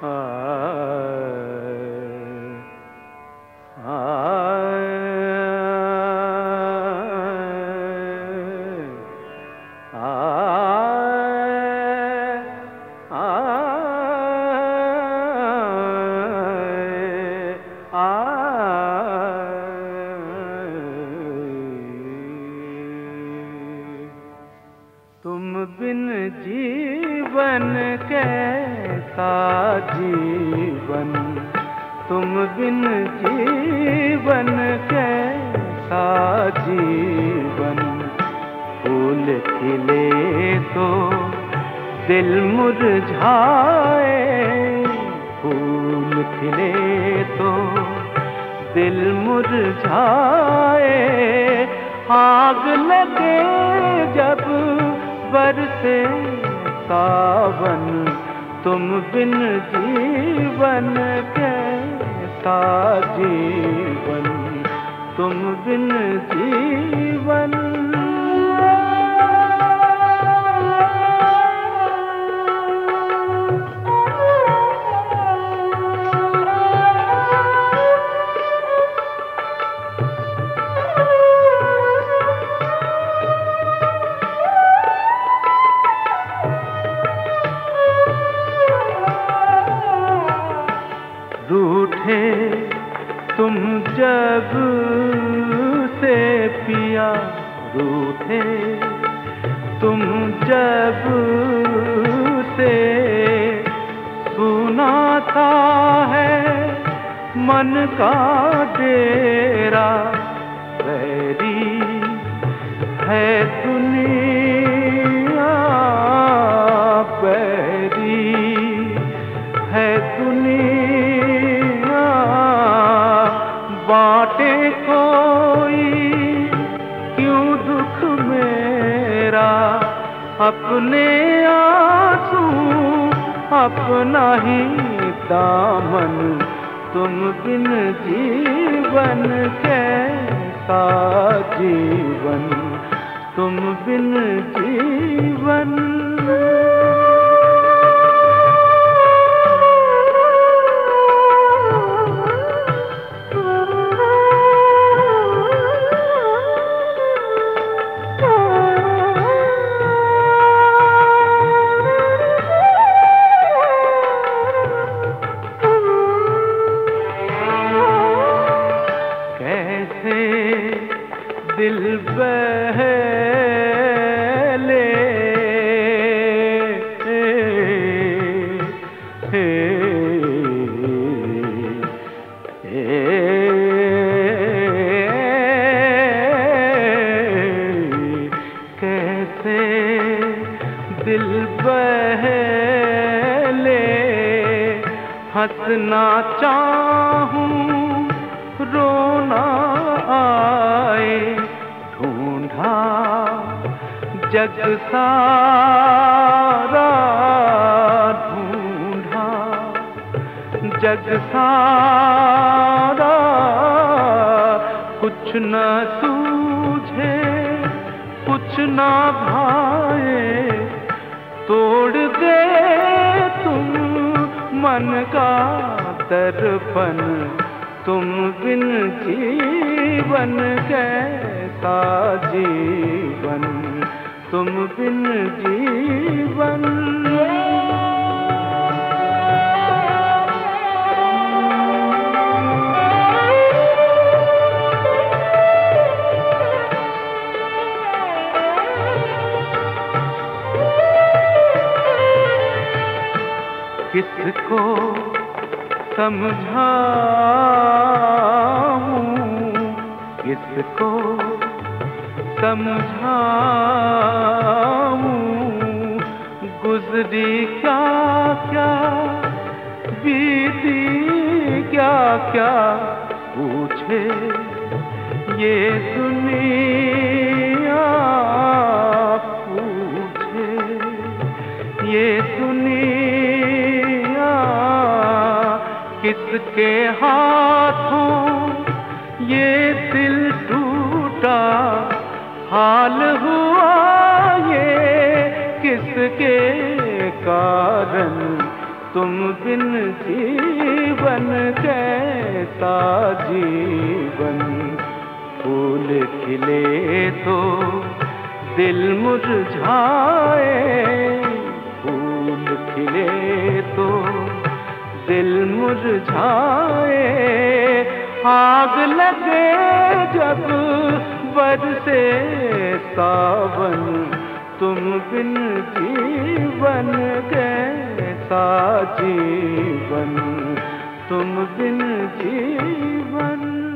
तुम बिन जीवन कैसा जीवन। तुम बिन जीवन कैसा जीवन? फूल खिले तो दिल मुरझाए। फूल खिले तो दिल मुरझाए। आग लगे जब बरसे सावन। तुम बिन जीवन कैसा जीवन। तुम बिन जीवन तुम जब से पिया रूठे, तुम जब से सुनाता है, मन का डेरा वैरी है अपने आँसू अपना ही दामन तुम बिन जीवन कैसा जीवन? तुम बिन जीवन दिल बहले। कैसे दिल बहले। हंसना चाहूँ रोना आए जग सारा ढूंढा। जग सारा कुछ न सूझे, कुछ न भाए, तोड़ दे तुम मन का दर्पण। तुम बिन जीवन कैसा जीवन? तुम बिन जीवन। किसको समझाऊं? किसको समझाऊं, गुजरी क्या क्या, बीती क्या क्या, पूछे ये दुनिया पूछे ये दुनिया किसके हाथों ये दिल टूटा हाल हुआ ये किसके कारण? तुम बिन जीवन कैसा जीवन? फूल खिले तो दिल मुरझाए। फूल खिले तो दिल मुरझाए। आग लगे जब बरसे सावन तुम बिन जीवन कैसा जीवन तुम बिन जीवन